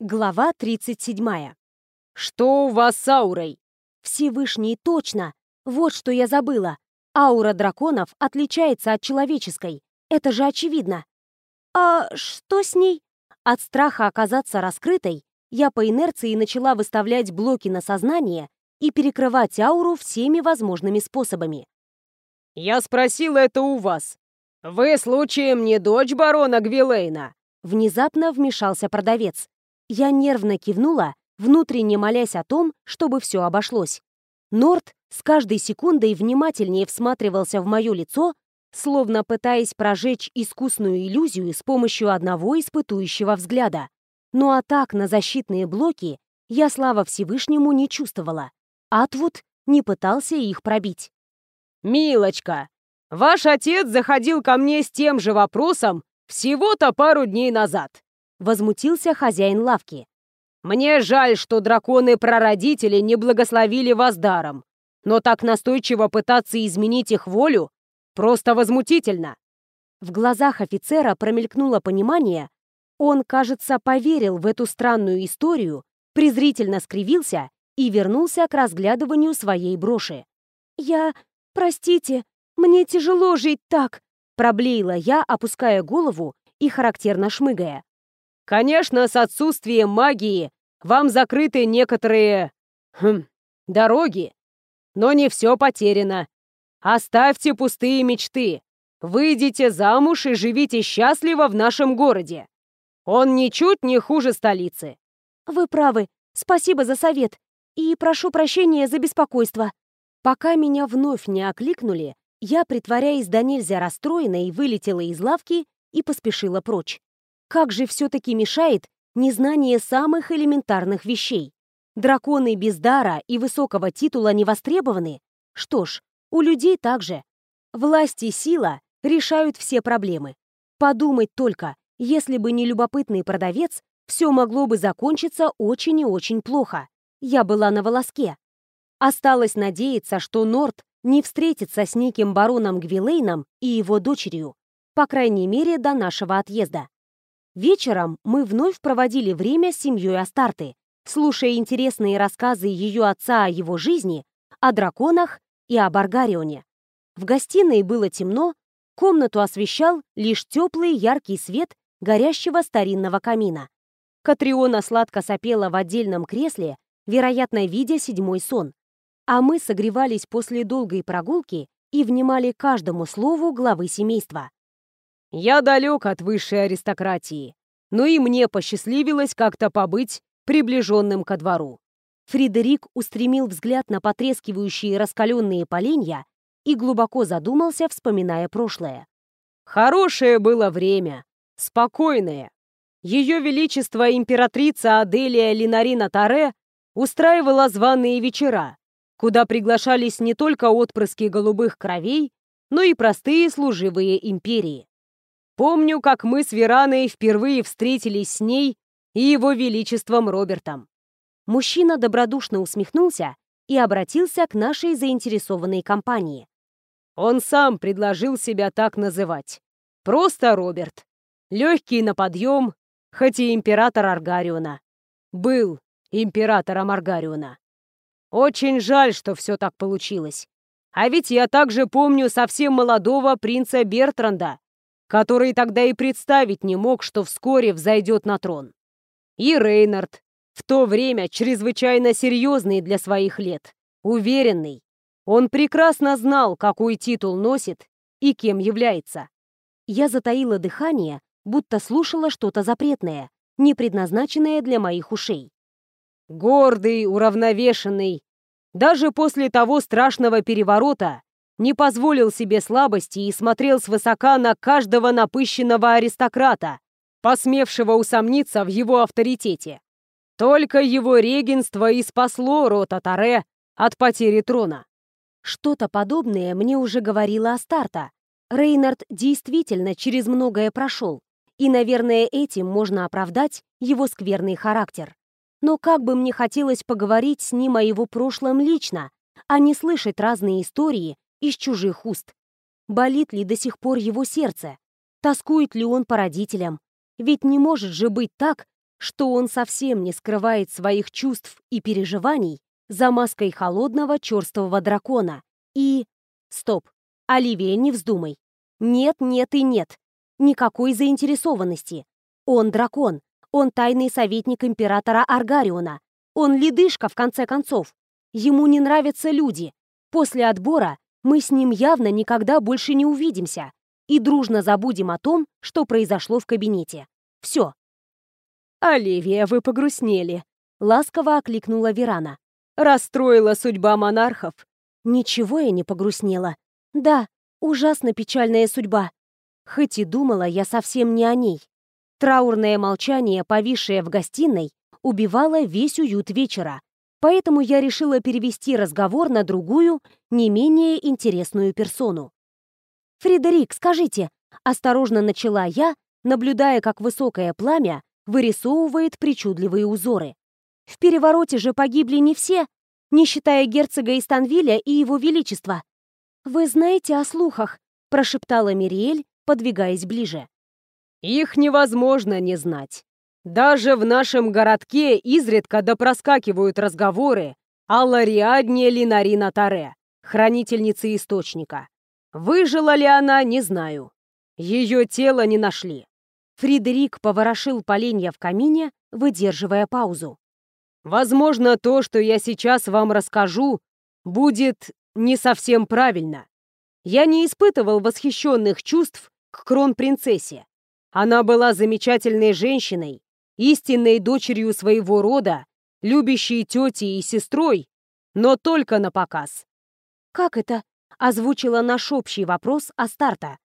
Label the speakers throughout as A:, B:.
A: Глава 37.
B: «Что у вас с аурой?»
A: Всевышний, точно! Вот что я забыла. Аура драконов отличается от человеческой. Это же очевидно. А что с ней? От страха оказаться раскрытой, я по инерции начала выставлять блоки на сознание и перекрывать ауру всеми возможными способами.
B: «Я спросил это у вас. Вы, случаем, не дочь барона Гвилейна?»
A: Внезапно вмешался продавец. Я нервно кивнула, внутренне молясь о том, чтобы все обошлось. Норт с каждой секундой внимательнее всматривался в мое лицо, словно пытаясь прожечь искусную иллюзию с помощью одного испытующего взгляда. Ну а так на защитные блоки я, слава Всевышнему, не чувствовала. Атвуд не пытался их пробить.
B: «Милочка, ваш отец заходил ко мне с тем же вопросом всего-то пару дней назад.
A: Возмутился хозяин лавки.
B: «Мне жаль, что драконы-прародители не благословили вас даром, но так настойчиво пытаться изменить их волю просто возмутительно».
A: В глазах офицера промелькнуло понимание. Он, кажется, поверил в эту странную историю, презрительно скривился и вернулся к разглядыванию своей броши. «Я... простите, мне тяжело жить так», проблеяла я, опуская голову и характерно шмыгая.
B: Конечно, с отсутствием магии вам закрыты некоторые... Хм, дороги. Но не все потеряно. Оставьте пустые мечты. Выйдите замуж и живите счастливо в нашем городе. Он ничуть не хуже столицы.
A: Вы правы. Спасибо за совет. И прошу прощения за беспокойство. Пока меня вновь не окликнули, я, притворяясь до нельзя расстроенной, вылетела из лавки и поспешила прочь. Как же все-таки мешает незнание самых элементарных вещей? Драконы без дара и высокого титула не востребованы? Что ж, у людей также. Власть и сила решают все проблемы. Подумать только, если бы не любопытный продавец, все могло бы закончиться очень и очень плохо. Я была на волоске. Осталось надеяться, что Норт не встретится с неким бароном Гвилейном и его дочерью, по крайней мере, до нашего отъезда. Вечером мы вновь проводили время с семьей Астарты, слушая интересные рассказы ее отца о его жизни, о драконах и о Баргарионе. В гостиной было темно, комнату освещал лишь теплый яркий свет горящего старинного камина. Катриона сладко сопела в отдельном кресле, вероятно, видя седьмой сон. А мы согревались после долгой прогулки и внимали каждому слову главы семейства.
B: Я далек от высшей аристократии, но и мне посчастливилось как-то побыть приближенным ко двору.
A: Фридерик устремил взгляд на потрескивающие раскаленные поленья и глубоко задумался, вспоминая прошлое.
B: Хорошее было время, спокойное. Ее Величество императрица Аделия Линарина Таре устраивала званые вечера, куда приглашались не только отпрыски голубых кровей, но и простые служивые империи. Помню, как мы с Вераной впервые встретились с ней и его величеством Робертом.
A: Мужчина добродушно усмехнулся и обратился к нашей заинтересованной компании.
B: Он сам предложил себя так называть. Просто Роберт. Легкий на подъем, хоть и император Аргариона. Был императором Аргариона. Очень жаль, что все так получилось. А ведь я также помню совсем молодого принца Бертранда, который тогда и представить не мог, что вскоре взойдет на трон. И Рейнард, в то время чрезвычайно серьезный для своих лет, уверенный. Он прекрасно знал, какой титул носит и кем является.
A: Я затаила дыхание, будто слушала что-то запретное, не предназначенное для моих ушей.
B: Гордый, уравновешенный. Даже после того страшного переворота не позволил себе слабости и смотрел свысока на каждого напыщенного аристократа, посмевшего усомниться в его авторитете. Только его регенство и спасло рота Таре от потери трона.
A: Что-то подобное мне уже говорила Астарта. Рейнард действительно через многое прошел, и, наверное, этим можно оправдать его скверный характер. Но как бы мне хотелось поговорить с ним о его прошлом лично, а не слышать разные истории из чужих уст. Болит ли до сих пор его сердце? Тоскует ли он по родителям? Ведь не может же быть так, что он совсем не скрывает своих чувств и переживаний за маской холодного черствого дракона. И... Стоп. Оливия, не вздумай. Нет, нет и нет. Никакой заинтересованности. Он дракон. Он тайный советник императора Аргариона. Он ледышка, в конце концов. Ему не нравятся люди. После отбора мы с ним явно никогда больше не увидимся и дружно забудем о том, что произошло в кабинете. Все.
B: «Оливия, вы погрустнели», — ласково окликнула Верана. «Расстроила судьба монархов».
A: Ничего я не погрустнела. Да, ужасно печальная судьба. Хоть и думала я совсем не о ней. Траурное молчание, повисшее в гостиной, убивало весь уют вечера, поэтому я решила перевести разговор на другую, не менее интересную персону. «Фредерик, скажите», — осторожно начала я, наблюдая, как высокое пламя вырисовывает причудливые узоры. «В перевороте же погибли не все, не считая герцога Истанвиля и его величества». «Вы знаете о слухах», — прошептала Мириэль, подвигаясь ближе.
B: «Их невозможно не знать. Даже в нашем городке изредка допроскакивают разговоры о Лариадне Линарина Таре, хранительнице Источника. Выжила ли она, не знаю. Ее тело не нашли.
A: Фредерик поворошил поленья в камине, выдерживая паузу.
B: «Возможно, то, что я сейчас вам расскажу, будет не совсем правильно. Я не испытывал восхищенных чувств к кронпринцессе. Она была замечательной женщиной, истинной дочерью своего рода, любящей тетей и сестрой, но только на показ.
A: «Как это?» озвучила наш общий вопрос Астарта.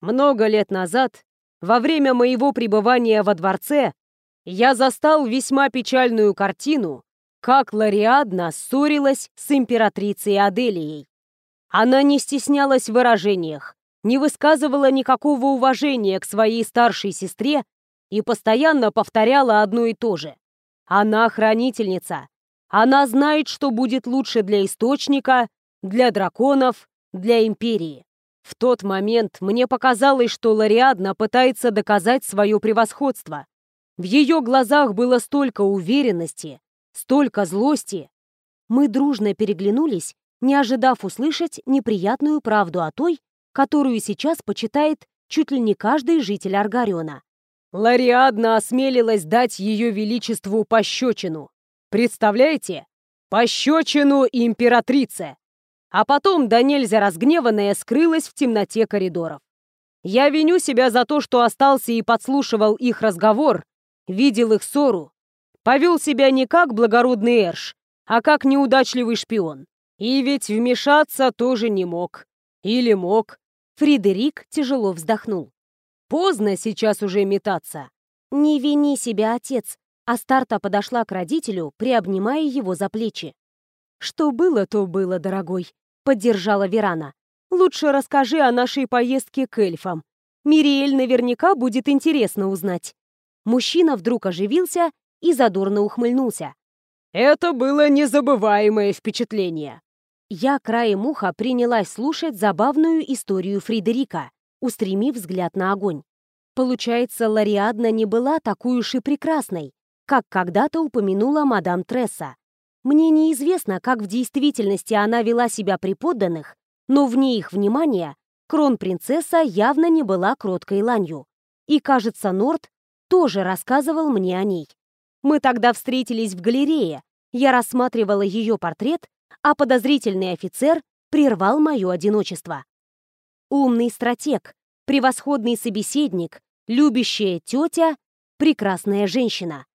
B: «Много лет назад, во время моего пребывания во дворце, я застал весьма печальную картину, как Лариадна ссорилась с императрицей Аделией. Она не стеснялась в выражениях, не высказывала никакого уважения к своей старшей сестре и постоянно повторяла одно и то же. Она хранительница. Она знает, что будет лучше для источника, для драконов, для Империи. В тот момент мне показалось, что Лариадна пытается доказать свое превосходство. В ее глазах было столько уверенности, столько злости.
A: Мы дружно переглянулись, не ожидав услышать неприятную правду о той, которую сейчас почитает чуть ли не каждый житель Аргариона.
B: Лариадна осмелилась дать ее величеству пощечину. Представляете? Пощечину императрице! а потом до нельзя разгневанная скрылась в темноте коридоров. Я виню себя за то, что остался и подслушивал их разговор, видел их ссору, повел себя не как благородный Эрш, а как неудачливый шпион. И ведь вмешаться тоже не мог. Или мог.
A: Фредерик тяжело вздохнул.
B: Поздно сейчас уже метаться.
A: Не вини себя, отец. Астарта подошла к родителю, приобнимая его за плечи.
B: Что было, то было, дорогой. — поддержала Верана. «Лучше расскажи о нашей поездке к эльфам. Мириэль наверняка будет интересно узнать».
A: Мужчина вдруг оживился и задорно ухмыльнулся.
B: «Это было незабываемое впечатление».
A: Я краем уха принялась слушать забавную историю Фредерика, устремив взгляд на огонь. Получается, Лариадна не была такой уж и прекрасной, как когда-то упомянула мадам Тресса. Мне неизвестно, как в действительности она вела себя при подданных, но вне их внимания кронпринцесса явно не была кроткой ланью. И, кажется, Норт тоже рассказывал мне о ней. Мы тогда встретились в галерее, я рассматривала ее портрет, а подозрительный офицер прервал мое одиночество. Умный стратег, превосходный собеседник, любящая тетя, прекрасная женщина.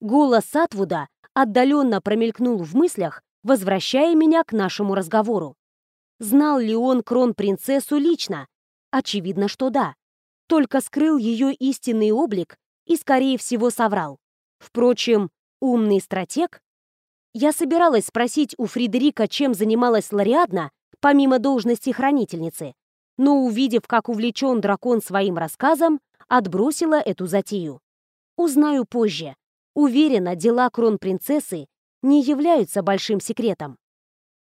A: Голос Сатвуда отдаленно промелькнул в мыслях, возвращая меня к нашему разговору. Знал ли он кронпринцессу лично? Очевидно, что да. Только скрыл ее истинный облик и, скорее всего, соврал. Впрочем, умный стратег? Я собиралась спросить у Фредерика, чем занималась Лариадна, помимо должности хранительницы, но, увидев, как увлечен дракон своим рассказом, отбросила эту затею. Узнаю позже, Уверена, дела кронпринцессы не являются большим секретом.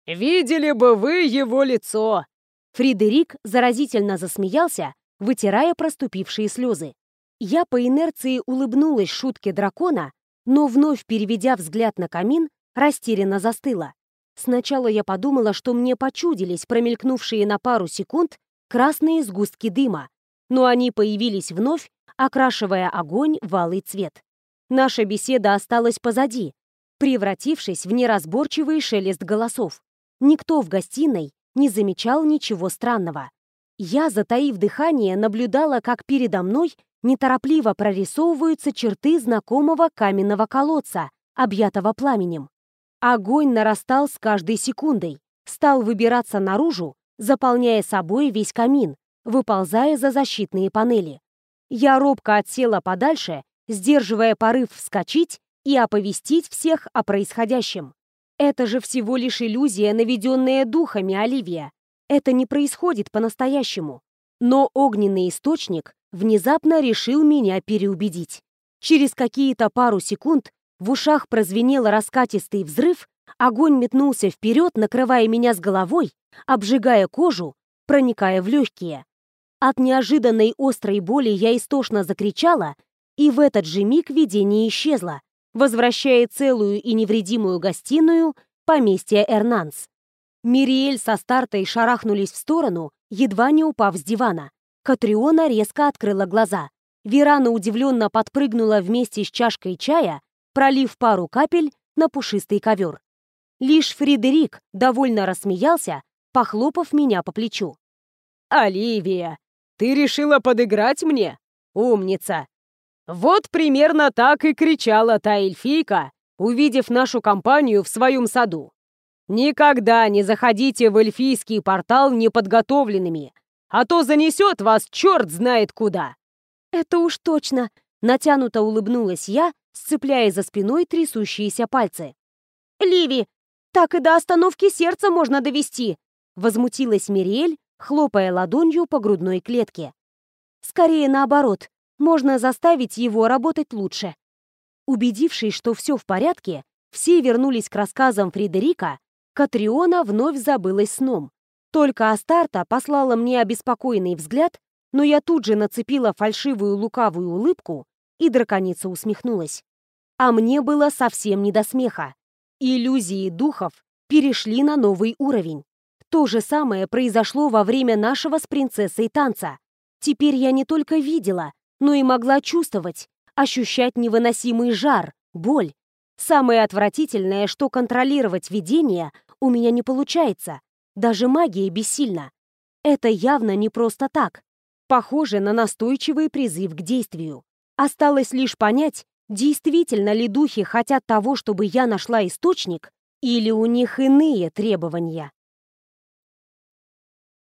B: «Видели бы вы его лицо!»
A: Фредерик заразительно засмеялся, вытирая проступившие слезы. Я по инерции улыбнулась шутке дракона, но вновь переведя взгляд на камин, растерянно застыла. Сначала я подумала, что мне почудились промелькнувшие на пару секунд красные сгустки дыма, но они появились вновь, окрашивая огонь в алый цвет. Наша беседа осталась позади, превратившись в неразборчивый шелест голосов. Никто в гостиной не замечал ничего странного. Я, затаив дыхание, наблюдала, как передо мной неторопливо прорисовываются черты знакомого каменного колодца, объятого пламенем. Огонь нарастал с каждой секундой, стал выбираться наружу, заполняя собой весь камин, выползая за защитные панели. Я робко отсела подальше, сдерживая порыв вскочить и оповестить всех о происходящем. Это же всего лишь иллюзия, наведенная духами Оливия. Это не происходит по-настоящему. Но огненный источник внезапно решил меня переубедить. Через какие-то пару секунд в ушах прозвенел раскатистый взрыв, огонь метнулся вперед, накрывая меня с головой, обжигая кожу, проникая в легкие. От неожиданной острой боли я истошно закричала, и в этот же миг видение исчезло, возвращая целую и невредимую гостиную поместья Эрнанс. Мириэль со стартой шарахнулись в сторону, едва не упав с дивана. Катриона резко открыла глаза. Верана удивленно подпрыгнула вместе с чашкой чая, пролив пару капель на пушистый ковер. Лишь Фредерик довольно рассмеялся, похлопав меня по плечу.
B: «Оливия, ты решила подыграть мне? Умница! Вот примерно так и кричала та эльфийка, увидев нашу компанию в своем саду. Никогда не заходите в эльфийский портал неподготовленными, а то занесет вас черт знает куда.
A: Это уж точно, натянуто улыбнулась я, сцепляя за спиной трясущиеся пальцы. «Ливи, так и до остановки сердца можно довести!» Возмутилась Мириэль, хлопая ладонью по грудной клетке. «Скорее наоборот, можно заставить его работать лучше». Убедившись, что все в порядке, все вернулись к рассказам Фредерика, Катриона вновь забылась сном. Только Астарта послала мне обеспокоенный взгляд, но я тут же нацепила фальшивую лукавую улыбку, и драконица усмехнулась. А мне было совсем не до смеха. Иллюзии духов перешли на новый уровень. То же самое произошло во время нашего с принцессой танца. Теперь я не только видела, но и могла чувствовать, ощущать невыносимый жар, боль. Самое отвратительное, что контролировать видение у меня не получается. Даже магия бессильна. Это явно не просто так. Похоже на настойчивый призыв к действию. Осталось лишь понять, действительно ли духи хотят того, чтобы я нашла источник, или у них иные требования.